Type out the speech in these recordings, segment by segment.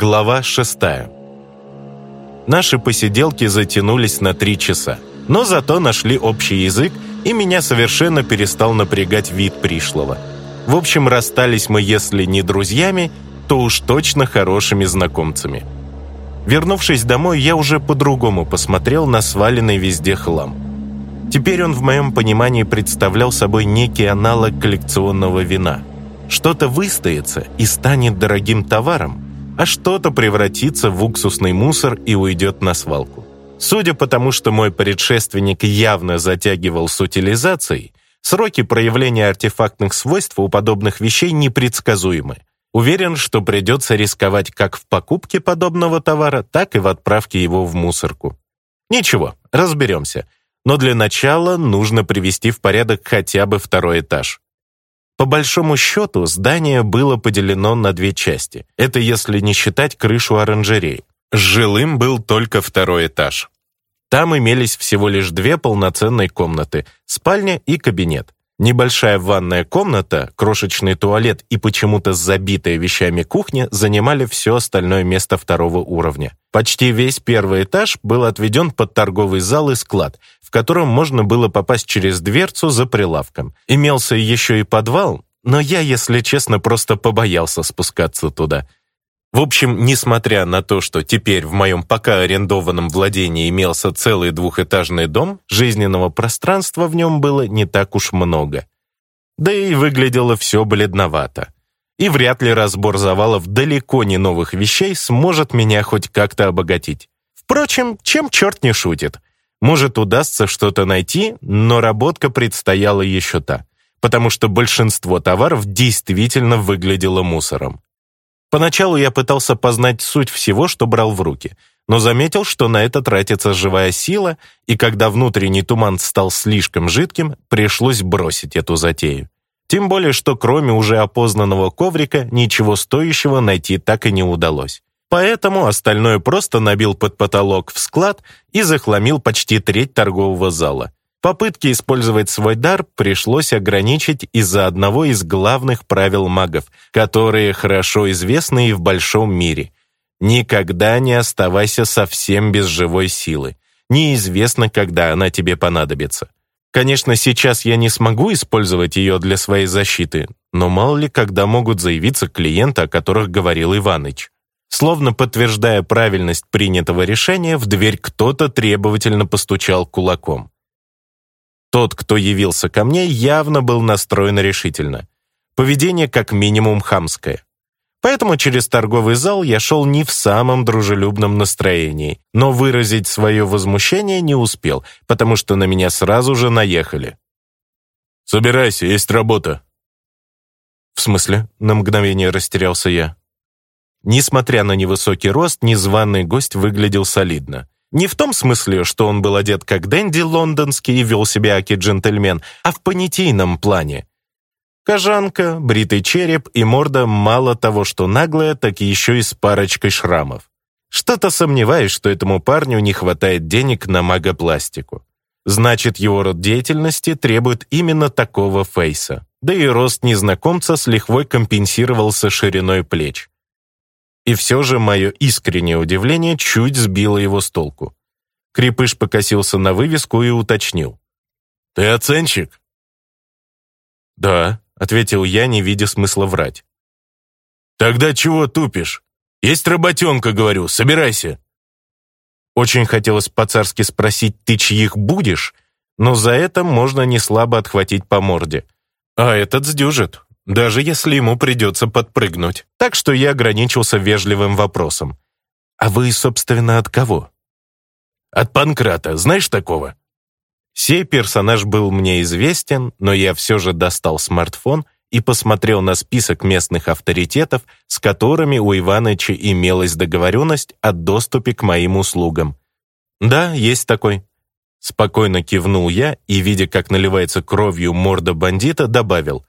Глава 6 Наши посиделки затянулись на три часа, но зато нашли общий язык, и меня совершенно перестал напрягать вид пришлого. В общем, расстались мы, если не друзьями, то уж точно хорошими знакомцами. Вернувшись домой, я уже по-другому посмотрел на сваленный везде хлам. Теперь он в моем понимании представлял собой некий аналог коллекционного вина. Что-то выстоится и станет дорогим товаром, а что-то превратится в уксусный мусор и уйдет на свалку. Судя по тому, что мой предшественник явно затягивал с утилизацией, сроки проявления артефактных свойств у подобных вещей непредсказуемы. Уверен, что придется рисковать как в покупке подобного товара, так и в отправке его в мусорку. Ничего, разберемся. Но для начала нужно привести в порядок хотя бы второй этаж. По большому счету, здание было поделено на две части. Это если не считать крышу оранжерей. Жилым был только второй этаж. Там имелись всего лишь две полноценные комнаты – спальня и кабинет. Небольшая ванная комната, крошечный туалет и почему-то забитая вещами кухня занимали все остальное место второго уровня. Почти весь первый этаж был отведен под торговый зал и склад, в котором можно было попасть через дверцу за прилавком. Имелся еще и подвал, но я, если честно, просто побоялся спускаться туда. В общем, несмотря на то, что теперь в моем пока арендованном владении имелся целый двухэтажный дом, жизненного пространства в нем было не так уж много. Да и выглядело все бледновато. И вряд ли разбор завалов далеко не новых вещей сможет меня хоть как-то обогатить. Впрочем, чем черт не шутит. Может, удастся что-то найти, но работка предстояла еще та, потому что большинство товаров действительно выглядело мусором. Поначалу я пытался познать суть всего, что брал в руки, но заметил, что на это тратится живая сила, и когда внутренний туман стал слишком жидким, пришлось бросить эту затею. Тем более, что кроме уже опознанного коврика, ничего стоящего найти так и не удалось поэтому остальное просто набил под потолок в склад и захламил почти треть торгового зала. Попытки использовать свой дар пришлось ограничить из-за одного из главных правил магов, которые хорошо известны и в большом мире. Никогда не оставайся совсем без живой силы. Неизвестно, когда она тебе понадобится. Конечно, сейчас я не смогу использовать ее для своей защиты, но мало ли когда могут заявиться клиенты, о которых говорил Иваныч. Словно подтверждая правильность принятого решения, в дверь кто-то требовательно постучал кулаком. Тот, кто явился ко мне, явно был настроен решительно. Поведение как минимум хамское. Поэтому через торговый зал я шел не в самом дружелюбном настроении, но выразить свое возмущение не успел, потому что на меня сразу же наехали. «Собирайся, есть работа». «В смысле?» — на мгновение растерялся я. Несмотря на невысокий рост, незваный гость выглядел солидно. Не в том смысле, что он был одет как Дэнди лондонский и вел себя аки-джентльмен, а в понятийном плане. Кожанка, бритый череп и морда мало того, что наглая, так еще и с парочкой шрамов. Что-то сомневаюсь, что этому парню не хватает денег на магопластику. Значит, его род деятельности требует именно такого фейса. Да и рост незнакомца с лихвой компенсировался шириной плеч. И все же мое искреннее удивление чуть сбило его с толку. Крепыш покосился на вывеску и уточнил. «Ты оценщик?» «Да», — ответил я, не видя смысла врать. «Тогда чего тупишь? Есть работенка, говорю, собирайся!» Очень хотелось по-царски спросить, ты чьих будешь, но за это можно не слабо отхватить по морде. А этот сдюжит даже если ему придется подпрыгнуть. Так что я ограничился вежливым вопросом. «А вы, собственно, от кого?» «От Панкрата. Знаешь такого?» Сей персонаж был мне известен, но я все же достал смартфон и посмотрел на список местных авторитетов, с которыми у Иваныча имелась договоренность о доступе к моим услугам. «Да, есть такой». Спокойно кивнул я и, видя, как наливается кровью морда бандита, добавил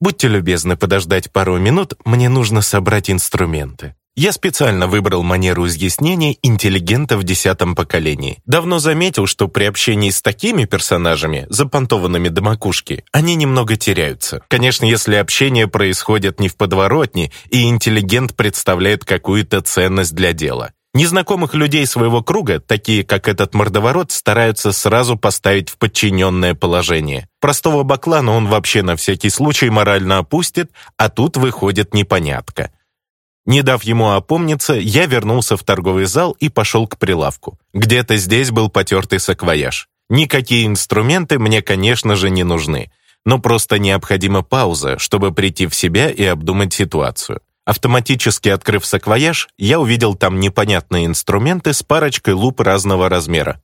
Будьте любезны подождать пару минут, мне нужно собрать инструменты. Я специально выбрал манеру изъяснения интеллигента в десятом поколении. Давно заметил, что при общении с такими персонажами, запонтованными до макушки, они немного теряются. Конечно, если общение происходит не в подворотне, и интеллигент представляет какую-то ценность для дела. Незнакомых людей своего круга, такие как этот мордоворот, стараются сразу поставить в подчиненное положение. Простого баклана он вообще на всякий случай морально опустит, а тут выходит непонятка. Не дав ему опомниться, я вернулся в торговый зал и пошел к прилавку. Где-то здесь был потертый саквояж. Никакие инструменты мне, конечно же, не нужны, но просто необходима пауза, чтобы прийти в себя и обдумать ситуацию. Автоматически открыв саквояж, я увидел там непонятные инструменты с парочкой луп разного размера.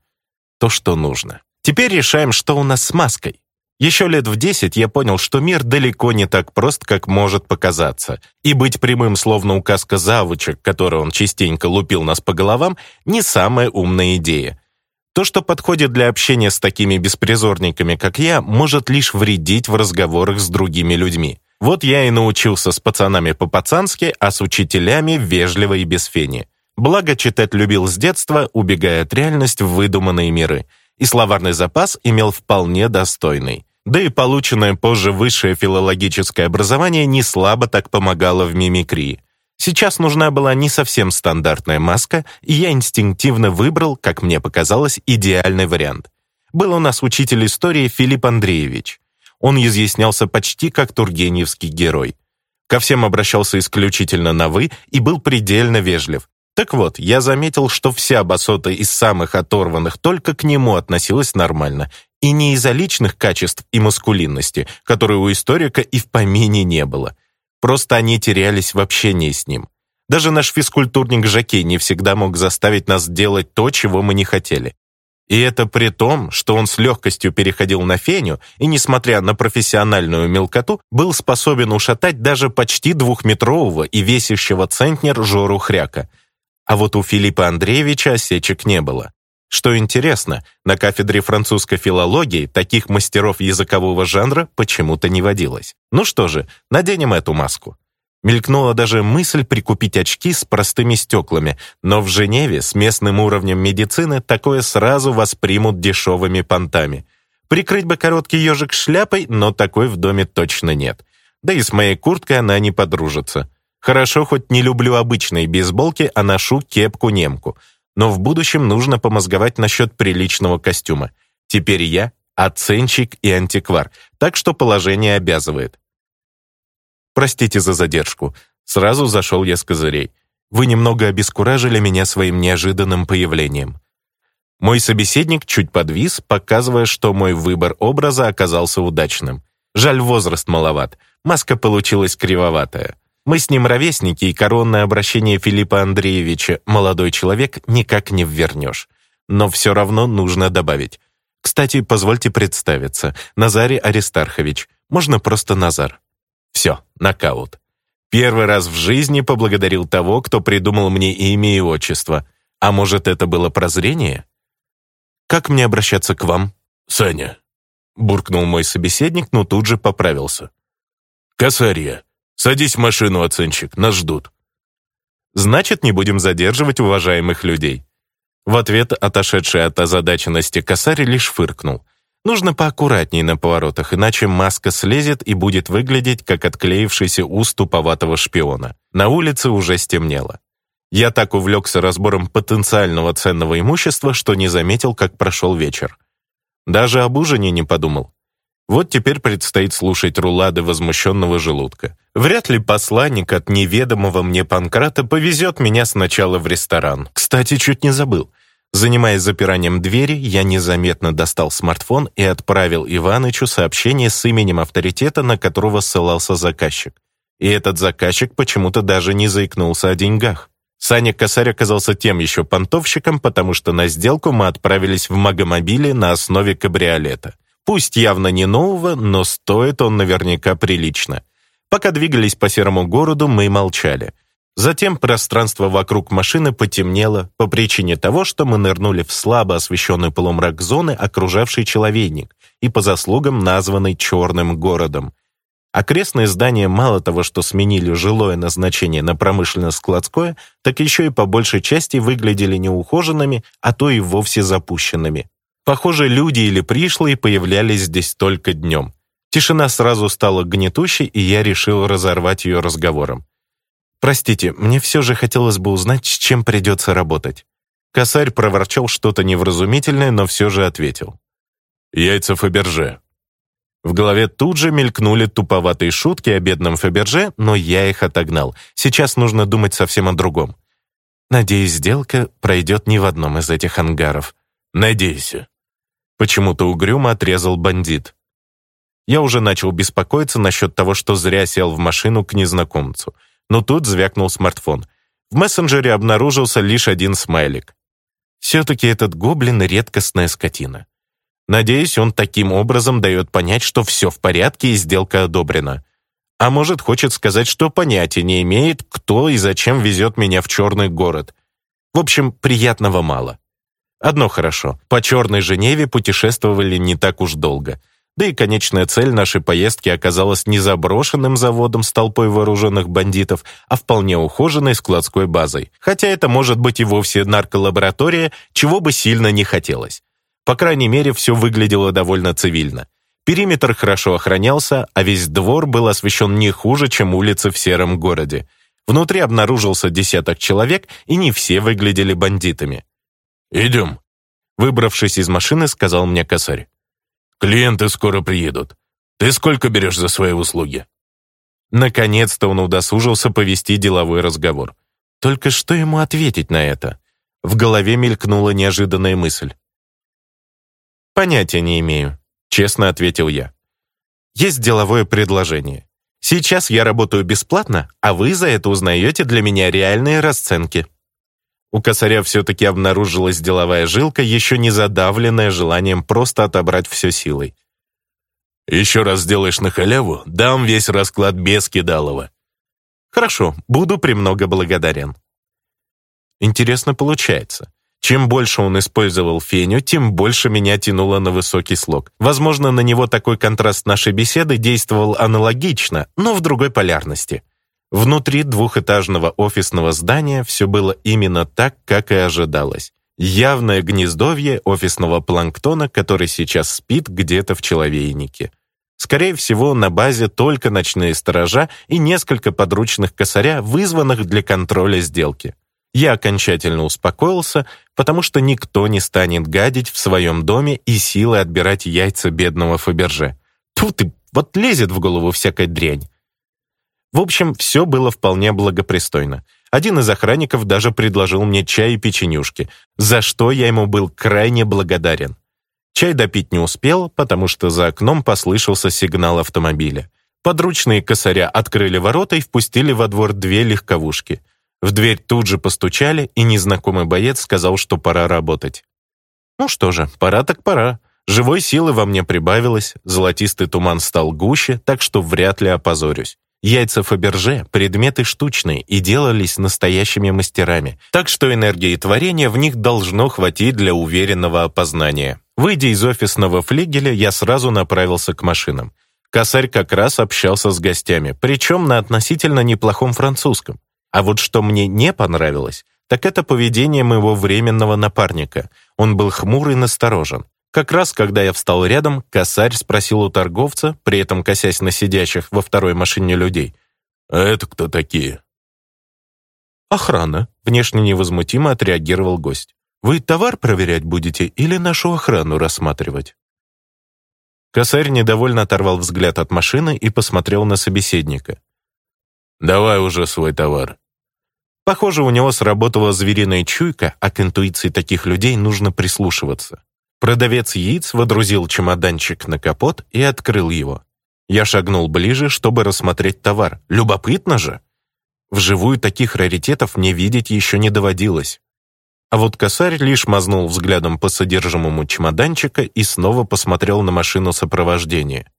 То, что нужно. Теперь решаем, что у нас с маской. Еще лет в 10 я понял, что мир далеко не так прост, как может показаться, и быть прямым, словно указка завучек, который он частенько лупил нас по головам, не самая умная идея. То, что подходит для общения с такими беспризорниками, как я, может лишь вредить в разговорах с другими людьми. Вот я и научился с пацанами по-пацански, а с учителями вежливо и без фени. Благо, читать любил с детства, убегая от реальности в выдуманные миры. И словарный запас имел вполне достойный. Да и полученное позже высшее филологическое образование не слабо так помогало в мимикрии. Сейчас нужна была не совсем стандартная маска, и я инстинктивно выбрал, как мне показалось, идеальный вариант. Был у нас учитель истории Филипп Андреевич он изъяснялся почти как тургеневский герой. Ко всем обращался исключительно на «вы» и был предельно вежлив. Так вот, я заметил, что вся басота из самых оторванных только к нему относилась нормально, и не из-за личных качеств и маскулинности, которые у историка и в помине не было. Просто они терялись в общении с ним. Даже наш физкультурник Жакей не всегда мог заставить нас делать то, чего мы не хотели. И это при том, что он с легкостью переходил на феню и, несмотря на профессиональную мелкоту, был способен ушатать даже почти двухметрового и весящего центнер Жору Хряка. А вот у Филиппа Андреевича осечек не было. Что интересно, на кафедре французской филологии таких мастеров языкового жанра почему-то не водилось. Ну что же, наденем эту маску. Мелькнула даже мысль прикупить очки с простыми стеклами, но в Женеве с местным уровнем медицины такое сразу воспримут дешевыми понтами. Прикрыть бы короткий ежик шляпой, но такой в доме точно нет. Да и с моей курткой она не подружится. Хорошо, хоть не люблю обычные бейсболки, а ношу кепку-немку. Но в будущем нужно помозговать насчет приличного костюма. Теперь я оценщик и антиквар, так что положение обязывает. Простите за задержку. Сразу зашел я с козырей. Вы немного обескуражили меня своим неожиданным появлением. Мой собеседник чуть подвис, показывая, что мой выбор образа оказался удачным. Жаль, возраст маловат. Маска получилась кривоватая. Мы с ним ровесники, и коронное обращение Филиппа Андреевича «молодой человек» никак не ввернешь. Но все равно нужно добавить. Кстати, позвольте представиться. Назарий Аристархович. Можно просто Назар. Все, нокаут. Первый раз в жизни поблагодарил того, кто придумал мне имя и отчество. А может, это было прозрение? Как мне обращаться к вам? Саня. Буркнул мой собеседник, но тут же поправился. Касария, садись в машину, оценщик, нас ждут. Значит, не будем задерживать уважаемых людей. В ответ отошедший от озадаченности косарь лишь фыркнул – Нужно поаккуратнее на поворотах, иначе маска слезет и будет выглядеть, как отклеившийся ус туповатого шпиона. На улице уже стемнело. Я так увлекся разбором потенциального ценного имущества, что не заметил, как прошел вечер. Даже об ужине не подумал. Вот теперь предстоит слушать рулады возмущенного желудка. Вряд ли посланник от неведомого мне Панкрата повезет меня сначала в ресторан. Кстати, чуть не забыл. Занимаясь запиранием двери, я незаметно достал смартфон и отправил Иванычу сообщение с именем авторитета, на которого ссылался заказчик. И этот заказчик почему-то даже не заикнулся о деньгах. Саня Косарь оказался тем еще понтовщиком, потому что на сделку мы отправились в магомобиле на основе кабриолета. Пусть явно не нового, но стоит он наверняка прилично. Пока двигались по серому городу, мы молчали. Затем пространство вокруг машины потемнело по причине того, что мы нырнули в слабо освещенный полумрак зоны, окружавший человейник, и по заслугам названный «Черным городом». Окрестные здания мало того, что сменили жилое назначение на промышленно-складское, так еще и по большей части выглядели неухоженными, а то и вовсе запущенными. Похоже, люди или пришлые появлялись здесь только днем. Тишина сразу стала гнетущей, и я решил разорвать ее разговором. «Простите, мне все же хотелось бы узнать, с чем придется работать». Косарь проворчал что-то невразумительное, но все же ответил. «Яйца Фаберже». В голове тут же мелькнули туповатые шутки о бедном Фаберже, но я их отогнал. Сейчас нужно думать совсем о другом. Надеюсь, сделка пройдет не в одном из этих ангаров. Надеюсь. Почему-то угрюмо отрезал бандит. Я уже начал беспокоиться насчет того, что зря сел в машину к незнакомцу но тут звякнул смартфон. В мессенджере обнаружился лишь один смайлик. Все-таки этот гоблин — редкостная скотина. Надеюсь, он таким образом дает понять, что все в порядке и сделка одобрена. А может, хочет сказать, что понятия не имеет, кто и зачем везет меня в черный город. В общем, приятного мало. Одно хорошо. По черной Женеве путешествовали не так уж долго — да и конечная цель нашей поездки оказалась не заброшенным заводом с толпой вооруженных бандитов, а вполне ухоженной складской базой. Хотя это может быть и вовсе нарколаборатория, чего бы сильно не хотелось. По крайней мере, все выглядело довольно цивильно. Периметр хорошо охранялся, а весь двор был освещен не хуже, чем улицы в сером городе. Внутри обнаружился десяток человек, и не все выглядели бандитами. «Идем», — выбравшись из машины, сказал мне косарь. Клиенты скоро приедут. Ты сколько берешь за свои услуги?» Наконец-то он удосужился повести деловой разговор. Только что ему ответить на это? В голове мелькнула неожиданная мысль. «Понятия не имею», — честно ответил я. «Есть деловое предложение. Сейчас я работаю бесплатно, а вы за это узнаете для меня реальные расценки». У косаря все-таки обнаружилась деловая жилка, еще не задавленная желанием просто отобрать все силой. «Еще раз сделаешь на халяву, дам весь расклад без кидалова». «Хорошо, буду премного благодарен». Интересно получается. Чем больше он использовал феню, тем больше меня тянуло на высокий слог. Возможно, на него такой контраст нашей беседы действовал аналогично, но в другой полярности. Внутри двухэтажного офисного здания все было именно так, как и ожидалось. Явное гнездовье офисного планктона, который сейчас спит где-то в человейнике. Скорее всего, на базе только ночные сторожа и несколько подручных косаря, вызванных для контроля сделки. Я окончательно успокоился, потому что никто не станет гадить в своем доме и силой отбирать яйца бедного Фаберже. Тут и вот лезет в голову всякая дрянь. В общем, все было вполне благопристойно. Один из охранников даже предложил мне чай и печенюшки, за что я ему был крайне благодарен. Чай допить не успел, потому что за окном послышался сигнал автомобиля. Подручные косаря открыли ворота и впустили во двор две легковушки. В дверь тут же постучали, и незнакомый боец сказал, что пора работать. Ну что же, пора так пора. Живой силы во мне прибавилось, золотистый туман стал гуще, так что вряд ли опозорюсь. Яйца Фаберже – предметы штучные и делались настоящими мастерами, так что энергии творения в них должно хватить для уверенного опознания. Выйдя из офисного флигеля, я сразу направился к машинам. Косарь как раз общался с гостями, причем на относительно неплохом французском. А вот что мне не понравилось, так это поведение моего временного напарника. Он был хмур и насторожен. Как раз, когда я встал рядом, косарь спросил у торговца, при этом косясь на сидящих во второй машине людей, «А это кто такие?» «Охрана», — внешне невозмутимо отреагировал гость. «Вы товар проверять будете или нашу охрану рассматривать?» Косарь недовольно оторвал взгляд от машины и посмотрел на собеседника. «Давай уже свой товар». Похоже, у него сработала звериная чуйка, а к интуиции таких людей нужно прислушиваться. Продавец яиц водрузил чемоданчик на капот и открыл его. Я шагнул ближе, чтобы рассмотреть товар. Любопытно же! Вживую таких раритетов мне видеть еще не доводилось. А вот косарь лишь мазнул взглядом по содержимому чемоданчика и снова посмотрел на машину сопровождения.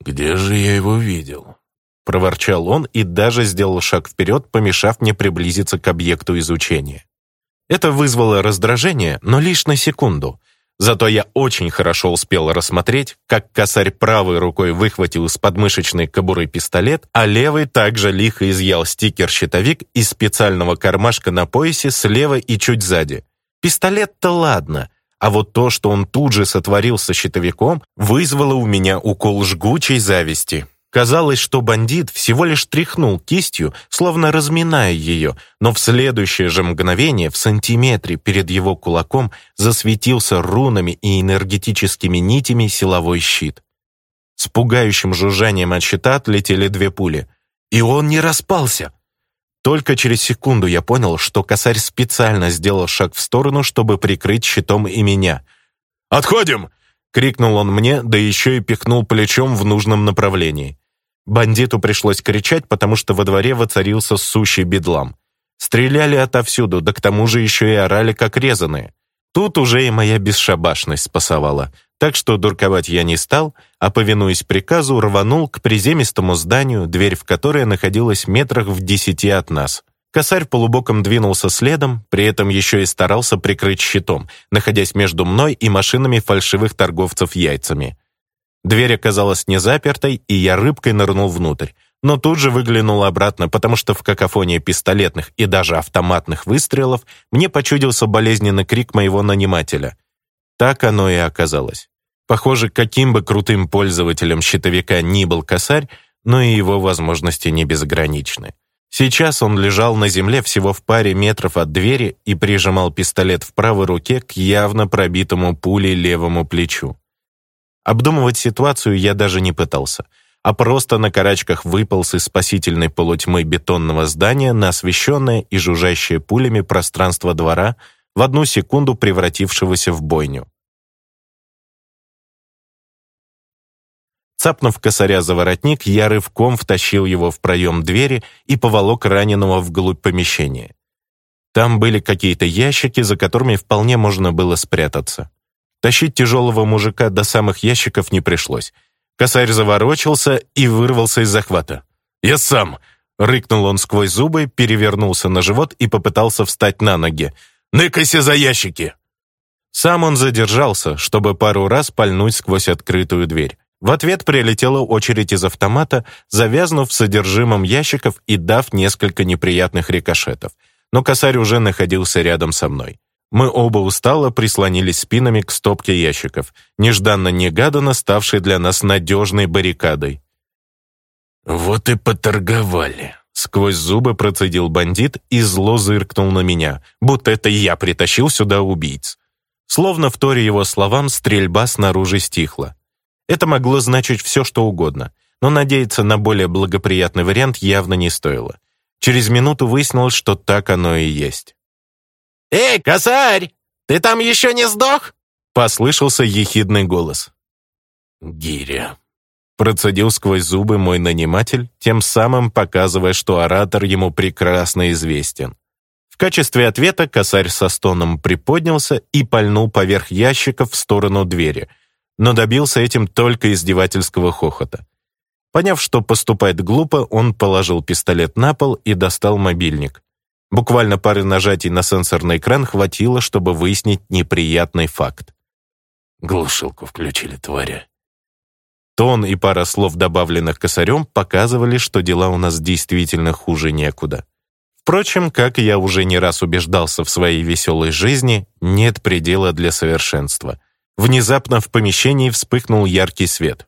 «Где же я его видел?» — проворчал он и даже сделал шаг вперед, помешав мне приблизиться к объекту изучения. Это вызвало раздражение, но лишь на секунду. Зато я очень хорошо успел рассмотреть, как косарь правой рукой выхватил из подмышечной кобуры пистолет, а левый также лихо изъял стикер-щитовик из специального кармашка на поясе слева и чуть сзади. Пистолет-то ладно, а вот то, что он тут же сотворил со щитовиком, вызвало у меня укол жгучей зависти. Казалось, что бандит всего лишь тряхнул кистью, словно разминая ее, но в следующее же мгновение в сантиметре перед его кулаком засветился рунами и энергетическими нитями силовой щит. С пугающим жужжанием от щита отлетели две пули. И он не распался. Только через секунду я понял, что косарь специально сделал шаг в сторону, чтобы прикрыть щитом и меня. «Отходим!» — крикнул он мне, да еще и пихнул плечом в нужном направлении. Бандиту пришлось кричать, потому что во дворе воцарился сущий бедлам. Стреляли отовсюду, да к тому же еще и орали, как резаные. Тут уже и моя бесшабашность спасовала, так что дурковать я не стал, а, повинуясь приказу, рванул к приземистому зданию, дверь в которое находилась метрах в десяти от нас. Косарь полубоком двинулся следом, при этом еще и старался прикрыть щитом, находясь между мной и машинами фальшивых торговцев яйцами. Дверь оказалась не запертой, и я рыбкой нырнул внутрь. Но тут же выглянул обратно, потому что в какофонии пистолетных и даже автоматных выстрелов мне почудился болезненный крик моего нанимателя. Так оно и оказалось. Похоже, каким бы крутым пользователем щитовика ни был косарь, но и его возможности не безграничны. Сейчас он лежал на земле всего в паре метров от двери и прижимал пистолет в правой руке к явно пробитому пулей левому плечу. Обдумывать ситуацию я даже не пытался, а просто на карачках выполз из спасительной полутьмы бетонного здания на освещенное и жужжащее пулями пространство двора, в одну секунду превратившегося в бойню. Цапнув косаря за воротник, я рывком втащил его в проем двери и поволок раненого вглубь помещения. Там были какие-то ящики, за которыми вполне можно было спрятаться. Тащить тяжелого мужика до самых ящиков не пришлось. Косарь заворочился и вырвался из захвата. «Я сам!» — рыкнул он сквозь зубы, перевернулся на живот и попытался встать на ноги. «Ныкайся за ящики!» Сам он задержался, чтобы пару раз пальнуть сквозь открытую дверь. В ответ прилетела очередь из автомата, завязнув содержимом ящиков и дав несколько неприятных рикошетов. Но косарь уже находился рядом со мной. Мы оба устало прислонились спинами к стопке ящиков, нежданно-негаданно ставшей для нас надежной баррикадой. «Вот и поторговали», — сквозь зубы процедил бандит и зло зыркнул на меня, будто это я притащил сюда убийц. Словно в торе его словам стрельба снаружи стихла. Это могло значить все, что угодно, но надеяться на более благоприятный вариант явно не стоило. Через минуту выяснилось, что так оно и есть. «Эй, косарь, ты там еще не сдох?» Послышался ехидный голос. «Гиря», — процедил сквозь зубы мой наниматель, тем самым показывая, что оратор ему прекрасно известен. В качестве ответа косарь со стоном приподнялся и пальнул поверх ящиков в сторону двери, но добился этим только издевательского хохота. Поняв, что поступает глупо, он положил пистолет на пол и достал мобильник. Буквально пары нажатий на сенсорный экран хватило, чтобы выяснить неприятный факт. Глушилку включили, тваря. Тон и пара слов, добавленных косарем, показывали, что дела у нас действительно хуже некуда. Впрочем, как я уже не раз убеждался в своей веселой жизни, нет предела для совершенства. Внезапно в помещении вспыхнул яркий свет.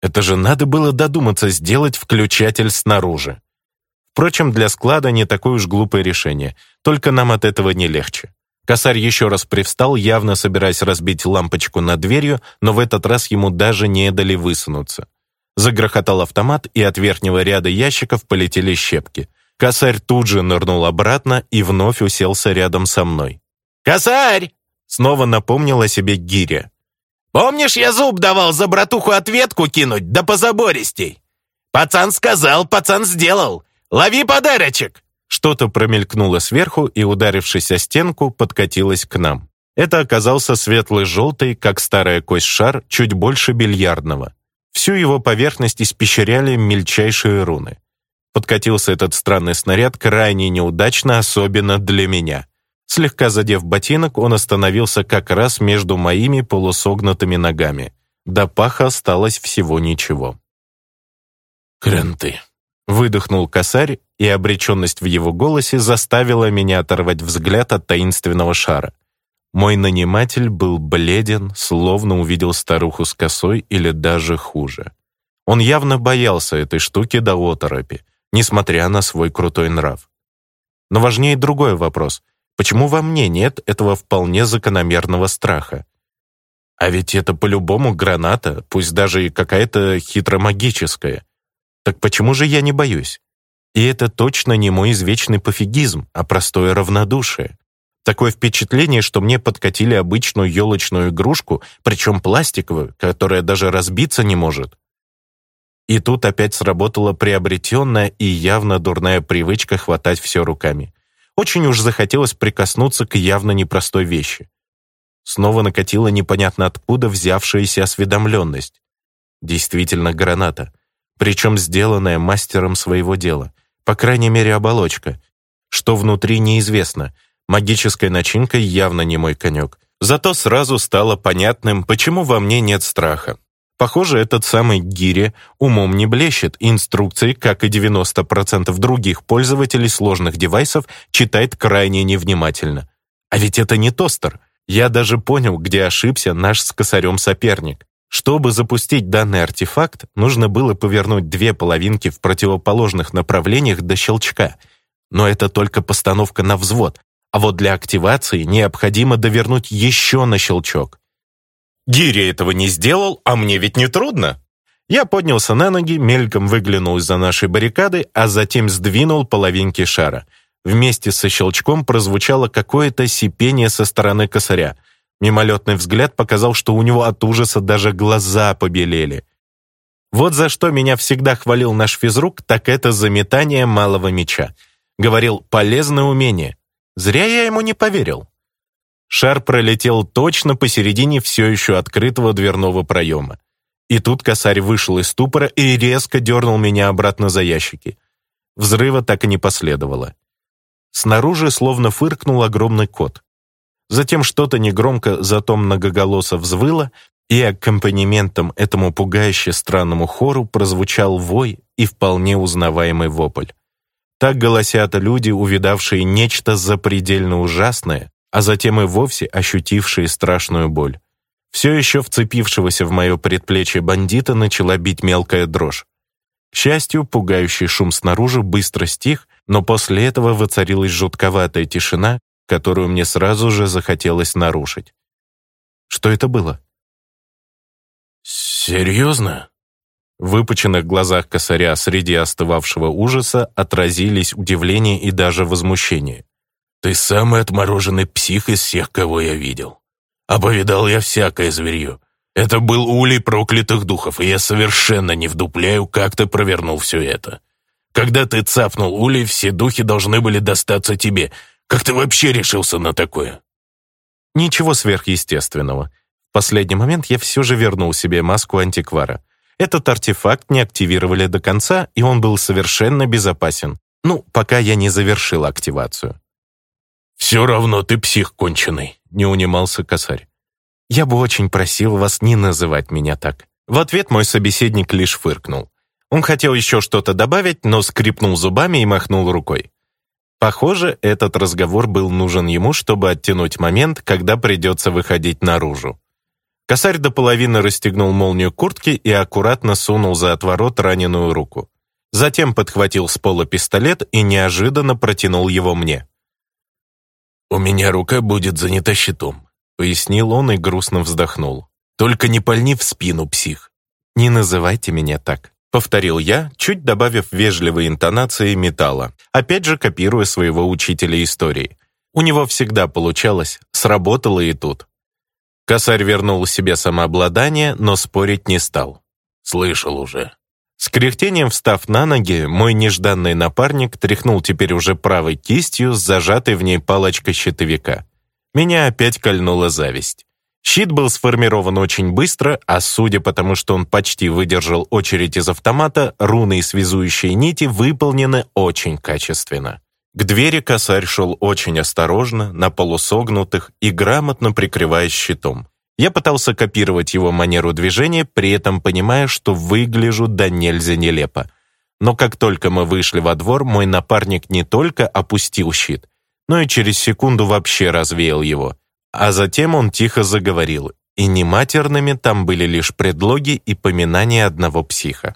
Это же надо было додуматься сделать включатель снаружи. Впрочем, для склада не такое уж глупое решение, только нам от этого не легче. Косарь еще раз привстал, явно собираясь разбить лампочку над дверью, но в этот раз ему даже не дали высунуться. Загрохотал автомат, и от верхнего ряда ящиков полетели щепки. Косарь тут же нырнул обратно и вновь уселся рядом со мной. «Косарь!» — снова напомнил о себе Гиря. «Помнишь, я зуб давал за братуху ответку кинуть, да позабористей. Пацан сказал, пацан сделал. Лови подарочек!» Что-то промелькнуло сверху и, ударившись о стенку, подкатилось к нам. Это оказался светлый-желтый, как старая кость шар, чуть больше бильярдного. Всю его поверхность испещряли мельчайшие руны. Подкатился этот странный снаряд крайне неудачно, особенно для меня. Слегка задев ботинок, он остановился как раз между моими полусогнутыми ногами. До паха осталось всего ничего. Кренты. Выдохнул косарь, и обреченность в его голосе заставила меня оторвать взгляд от таинственного шара. Мой наниматель был бледен, словно увидел старуху с косой или даже хуже. Он явно боялся этой штуки до оторопи, несмотря на свой крутой нрав. Но важнее другой вопрос. Почему во мне нет этого вполне закономерного страха? А ведь это по-любому граната, пусть даже и какая-то хитромагическая. Так почему же я не боюсь? И это точно не мой извечный пофигизм, а простое равнодушие. Такое впечатление, что мне подкатили обычную елочную игрушку, причем пластиковую, которая даже разбиться не может. И тут опять сработала приобретенная и явно дурная привычка хватать все руками. Очень уж захотелось прикоснуться к явно непростой вещи. Снова накатила непонятно откуда взявшаяся осведомленность. Действительно граната причем сделанная мастером своего дела, по крайней мере оболочка. Что внутри неизвестно, магической начинкой явно не мой конек. Зато сразу стало понятным, почему во мне нет страха. Похоже, этот самый Гири умом не блещет, инструкции, как и 90% других пользователей сложных девайсов, читает крайне невнимательно. А ведь это не тостер. Я даже понял, где ошибся наш с косарем соперник. Чтобы запустить данный артефакт, нужно было повернуть две половинки в противоположных направлениях до щелчка. Но это только постановка на взвод, а вот для активации необходимо довернуть еще на щелчок. «Гири этого не сделал, а мне ведь не трудно!» Я поднялся на ноги, мельком выглянул из-за нашей баррикады, а затем сдвинул половинки шара. Вместе со щелчком прозвучало какое-то сипение со стороны косаря — Мимолетный взгляд показал, что у него от ужаса даже глаза побелели. Вот за что меня всегда хвалил наш физрук, так это за метание малого меча. Говорил, полезное умение. Зря я ему не поверил. Шар пролетел точно посередине все еще открытого дверного проема. И тут косарь вышел из ступора и резко дернул меня обратно за ящики. Взрыва так и не последовало. Снаружи словно фыркнул огромный кот. Затем что-то негромко, зато многоголосо взвыло, и аккомпанементом этому пугающе странному хору прозвучал вой и вполне узнаваемый вопль. Так голосят люди, увидавшие нечто запредельно ужасное, а затем и вовсе ощутившие страшную боль. Все еще вцепившегося в мое предплечье бандита начала бить мелкая дрожь. К счастью, пугающий шум снаружи быстро стих, но после этого воцарилась жутковатая тишина, которую мне сразу же захотелось нарушить. Что это было? «Серьезно?» В выпученных глазах косаря среди остывавшего ужаса отразились удивление и даже возмущение. «Ты самый отмороженный псих из всех, кого я видел. Оповидал я всякое зверье. Это был улей проклятых духов, и я совершенно не вдупляю, как ты провернул все это. Когда ты цапнул улей, все духи должны были достаться тебе, как ты вообще решился на такое?» Ничего сверхъестественного. В последний момент я все же вернул себе маску антиквара. Этот артефакт не активировали до конца, и он был совершенно безопасен. Ну, пока я не завершил активацию. «Все равно ты псих конченый», — не унимался косарь. «Я бы очень просил вас не называть меня так». В ответ мой собеседник лишь фыркнул. Он хотел еще что-то добавить, но скрипнул зубами и махнул рукой. Похоже, этот разговор был нужен ему, чтобы оттянуть момент, когда придется выходить наружу. Косарь до половины расстегнул молнию куртки и аккуратно сунул за отворот раненую руку. Затем подхватил с пола пистолет и неожиданно протянул его мне. «У меня рука будет занята щитом», — пояснил он и грустно вздохнул. «Только не пальни в спину, псих». «Не называйте меня так», повторил я, чуть добавив вежливой интонации металла, опять же копируя своего учителя истории. У него всегда получалось, сработало и тут. Косарь вернул себе самообладание, но спорить не стал. «Слышал уже». С кряхтением встав на ноги, мой нежданный напарник тряхнул теперь уже правой кистью с зажатой в ней палочкой щитовика. Меня опять кольнула зависть. Щит был сформирован очень быстро, а судя по тому, что он почти выдержал очередь из автомата, руны и связующие нити выполнены очень качественно. К двери косарь шел очень осторожно, на полусогнутых и грамотно прикрываясь щитом. Я пытался копировать его манеру движения, при этом понимая, что выгляжу до да нельзя нелепо. Но как только мы вышли во двор, мой напарник не только опустил щит, но и через секунду вообще развеял его — а затем он тихо заговорил, и нематерными там были лишь предлоги и поминания одного психа.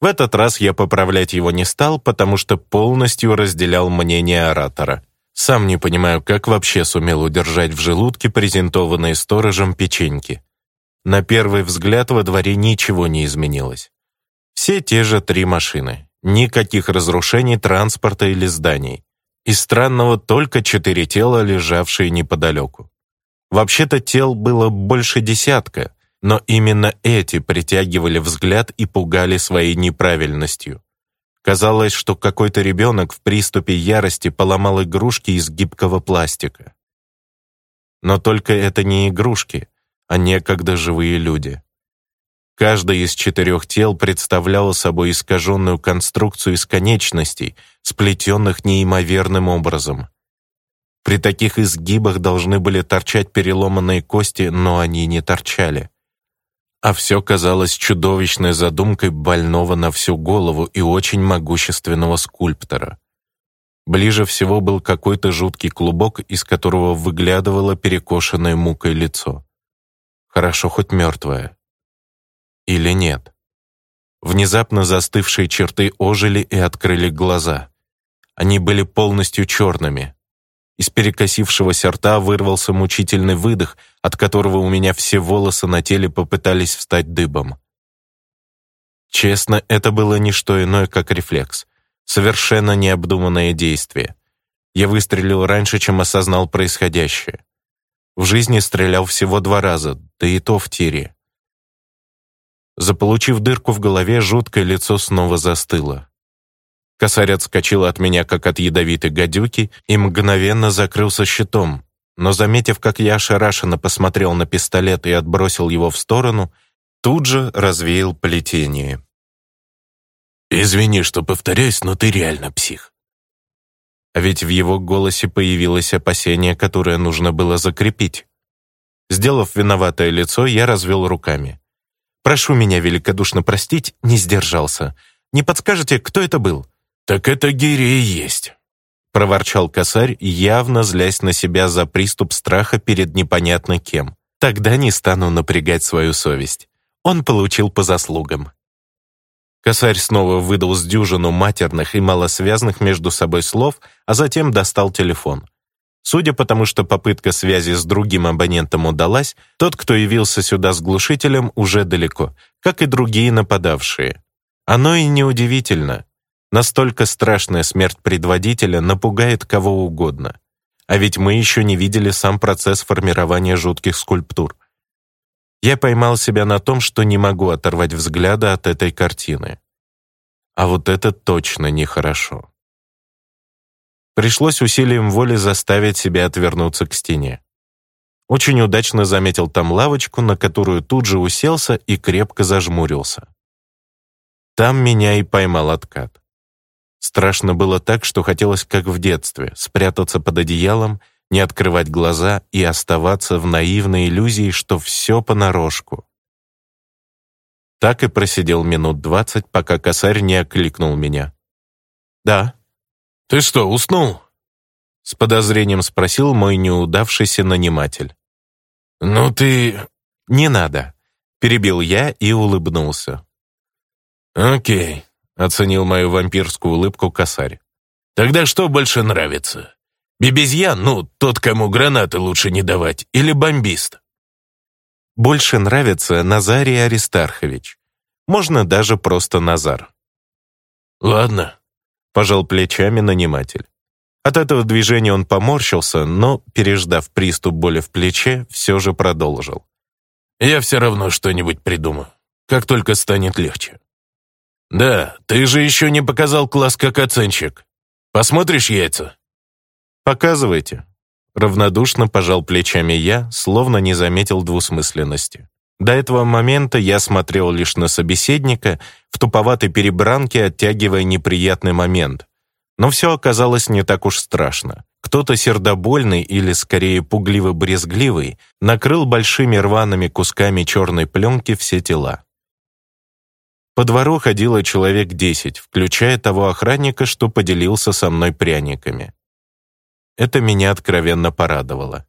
В этот раз я поправлять его не стал, потому что полностью разделял мнение оратора. Сам не понимаю, как вообще сумел удержать в желудке презентованные сторожем печеньки. На первый взгляд во дворе ничего не изменилось. Все те же три машины. Никаких разрушений транспорта или зданий. И странного только четыре тела, лежавшие неподалеку. Вообще-то тел было больше десятка, но именно эти притягивали взгляд и пугали своей неправильностью. Казалось, что какой-то ребенок в приступе ярости поломал игрушки из гибкого пластика. Но только это не игрушки, а некогда живые люди. Каждое из четырех тел представляло собой искаженную конструкцию из конечностей, сплетенных неимоверным образом — при таких изгибах должны были торчать переломанные кости, но они не торчали. А все казалось чудовищной задумкой больного на всю голову и очень могущественного скульптора. Ближе всего был какой-то жуткий клубок, из которого выглядывало перекошенное мукой лицо. Хорошо хоть мертвое. Или нет. Внезапно застывшие черты ожили и открыли глаза. Они были полностью черными, из перекосившегося рта вырвался мучительный выдох, от которого у меня все волосы на теле попытались встать дыбом. Честно, это было не что иное, как рефлекс. Совершенно необдуманное действие. Я выстрелил раньше, чем осознал происходящее. В жизни стрелял всего два раза, да и то в тире. Заполучив дырку в голове, жуткое лицо снова застыло. Косарь отскочил от меня, как от ядовитой гадюки, и мгновенно закрылся щитом. Но, заметив, как я ошарашенно посмотрел на пистолет и отбросил его в сторону, тут же развеял плетение. «Извини, что повторяюсь, но ты реально псих». А ведь в его голосе появилось опасение, которое нужно было закрепить. Сделав виноватое лицо, я развел руками. «Прошу меня великодушно простить, не сдержался. Не подскажете, кто это был?» «Так это Гирей есть», — проворчал косарь, явно злясь на себя за приступ страха перед непонятно кем. «Тогда не стану напрягать свою совесть. Он получил по заслугам». Косарь снова выдал с дюжину матерных и малосвязных между собой слов, а затем достал телефон. Судя по тому, что попытка связи с другим абонентом удалась, тот, кто явился сюда с глушителем, уже далеко, как и другие нападавшие. Оно и неудивительно. Настолько страшная смерть предводителя напугает кого угодно. А ведь мы еще не видели сам процесс формирования жутких скульптур. Я поймал себя на том, что не могу оторвать взгляда от этой картины. А вот это точно нехорошо. Пришлось усилием воли заставить себя отвернуться к стене. Очень удачно заметил там лавочку, на которую тут же уселся и крепко зажмурился. Там меня и поймал откат. Страшно было так, что хотелось, как в детстве, спрятаться под одеялом, не открывать глаза и оставаться в наивной иллюзии, что все понарошку. Так и просидел минут двадцать, пока косарь не окликнул меня. «Да». «Ты что, уснул?» С подозрением спросил мой неудавшийся наниматель. «Ну ты...» «Не надо», — перебил я и улыбнулся. «Окей», оценил мою вампирскую улыбку косарь. «Тогда что больше нравится? Бебезьян, ну, тот, кому гранаты лучше не давать, или бомбист?» «Больше нравится Назарий Аристархович. Можно даже просто Назар». «Ладно», — пожал плечами наниматель. От этого движения он поморщился, но, переждав приступ боли в плече, все же продолжил. «Я все равно что-нибудь придумаю, как только станет легче». «Да, ты же еще не показал класс как оценщик. Посмотришь яйца?» «Показывайте». Равнодушно пожал плечами я, словно не заметил двусмысленности. До этого момента я смотрел лишь на собеседника, в туповатой перебранке оттягивая неприятный момент. Но все оказалось не так уж страшно. Кто-то сердобольный или, скорее, пугливо-брезгливый накрыл большими рваными кусками черной пленки все тела. По двору ходило человек десять, включая того охранника, что поделился со мной пряниками. Это меня откровенно порадовало.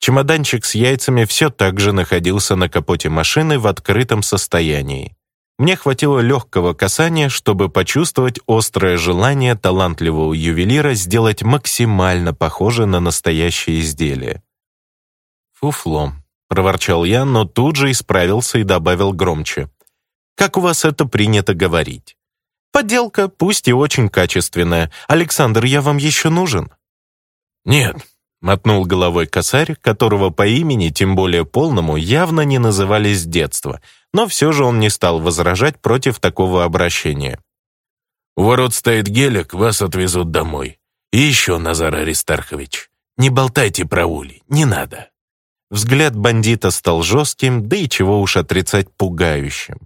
Чемоданчик с яйцами все так же находился на капоте машины в открытом состоянии. Мне хватило легкого касания, чтобы почувствовать острое желание талантливого ювелира сделать максимально похоже на настоящее изделие. «Фуфло», — проворчал я, но тут же исправился и добавил громче как у вас это принято говорить. Подделка, пусть и очень качественная. Александр, я вам еще нужен?» «Нет», — мотнул головой косарь, которого по имени, тем более полному, явно не называли с детства, но все же он не стал возражать против такого обращения. «У ворот стоит гелик, вас отвезут домой. И еще, Назар Аристархович, не болтайте про ули, не надо». Взгляд бандита стал жестким, да и чего уж отрицать пугающим.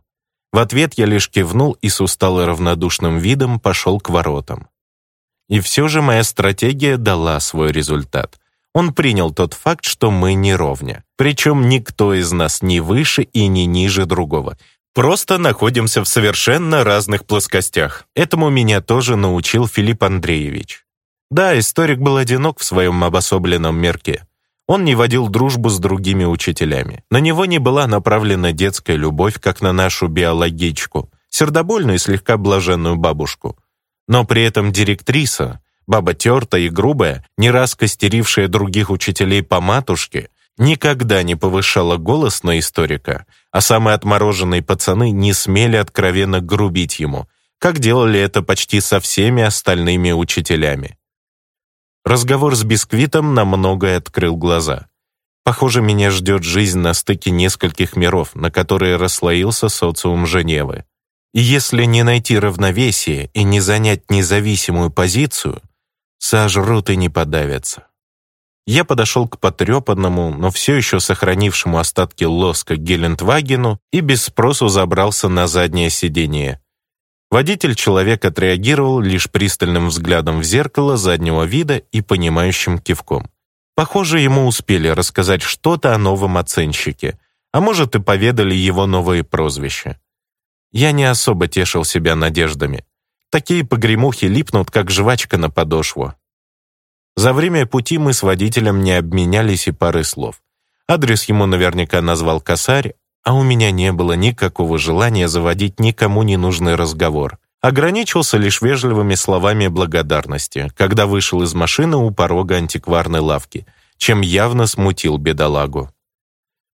В ответ я лишь кивнул и с усталым равнодушным видом пошел к воротам. И все же моя стратегия дала свой результат. Он принял тот факт, что мы не ровня. Причем никто из нас не выше и не ниже другого. Просто находимся в совершенно разных плоскостях. Этому меня тоже научил Филипп Андреевич. Да, историк был одинок в своем обособленном мерке. Он не водил дружбу с другими учителями. На него не была направлена детская любовь, как на нашу биологичку, сердобольную и слегка блаженную бабушку. Но при этом директриса, баба тертая и грубая, не раз костерившая других учителей по матушке, никогда не повышала голос на историка, а самые отмороженные пацаны не смели откровенно грубить ему, как делали это почти со всеми остальными учителями. Разговор с Бисквитом на многое открыл глаза. Похоже, меня ждет жизнь на стыке нескольких миров, на которые расслоился социум Женевы. И если не найти равновесие и не занять независимую позицию, сожрут и не подавятся. Я подошел к потрепанному, но все еще сохранившему остатки лоска Гелендвагену и без спросу забрался на заднее сиденье. Водитель человек отреагировал лишь пристальным взглядом в зеркало заднего вида и понимающим кивком. Похоже, ему успели рассказать что-то о новом оценщике, а может и поведали его новые прозвища. Я не особо тешил себя надеждами. Такие погремухи липнут, как жвачка на подошву. За время пути мы с водителем не обменялись и пары слов. Адрес ему наверняка назвал косарь, а у меня не было никакого желания заводить никому ненужный разговор. Ограничился лишь вежливыми словами благодарности, когда вышел из машины у порога антикварной лавки, чем явно смутил бедолагу.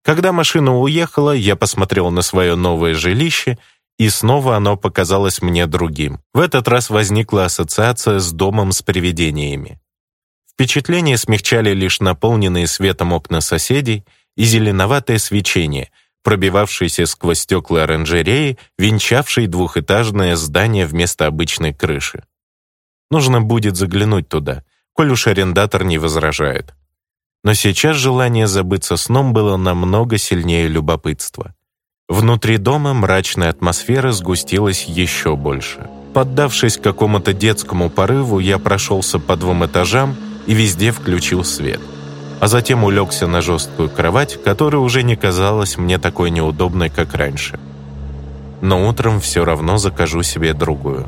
Когда машина уехала, я посмотрел на свое новое жилище, и снова оно показалось мне другим. В этот раз возникла ассоциация с домом с привидениями. Впечатления смягчали лишь наполненные светом окна соседей и зеленоватое свечение — пробивавшийся сквозь стекла оранжереи, венчавший двухэтажное здание вместо обычной крыши. Нужно будет заглянуть туда, коль уж арендатор не возражает. Но сейчас желание забыться сном было намного сильнее любопытства. Внутри дома мрачная атмосфера сгустилась еще больше. Поддавшись какому-то детскому порыву, я прошелся по двум этажам и везде включил свет а затем улегся на жесткую кровать, которая уже не казалась мне такой неудобной, как раньше. Но утром все равно закажу себе другую.